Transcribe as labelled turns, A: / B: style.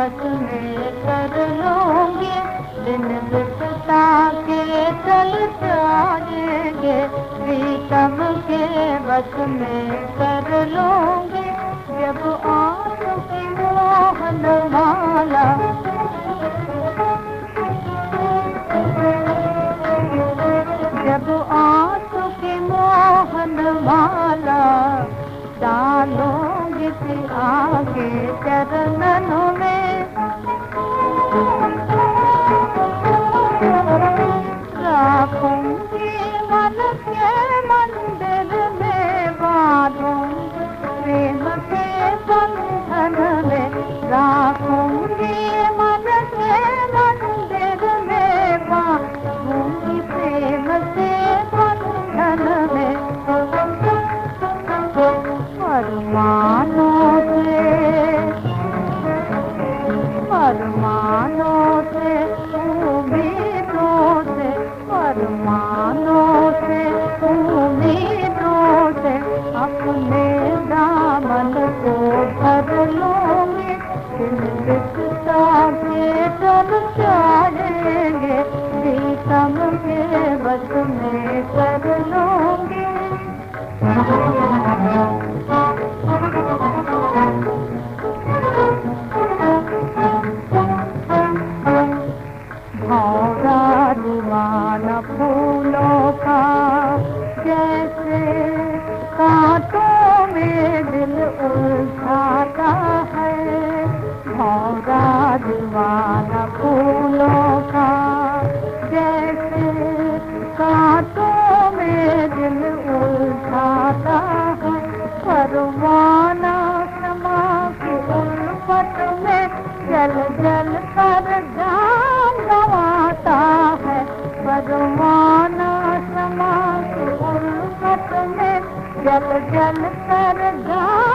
A: बस में कर लूँगी दिन बिटता के चल जाएँगे। प्रीतम के बस में कर लूँगी, जब आँख की मोहन माला। जब आँख की मोहन माला, डालोगे आगे चरणों प्रेम से बंधन में अरमानों से अरमानों चिंतिता के डर जाएँगे प्रीतम के बस में कर लूँगी। दीवाना फूलों का, जैसे कांटों में दिल उलझाता है। परवाना समा की उल्फत में जल जल कर जान गवाता है। परवाना समा की उल्फत में जल जल कर जान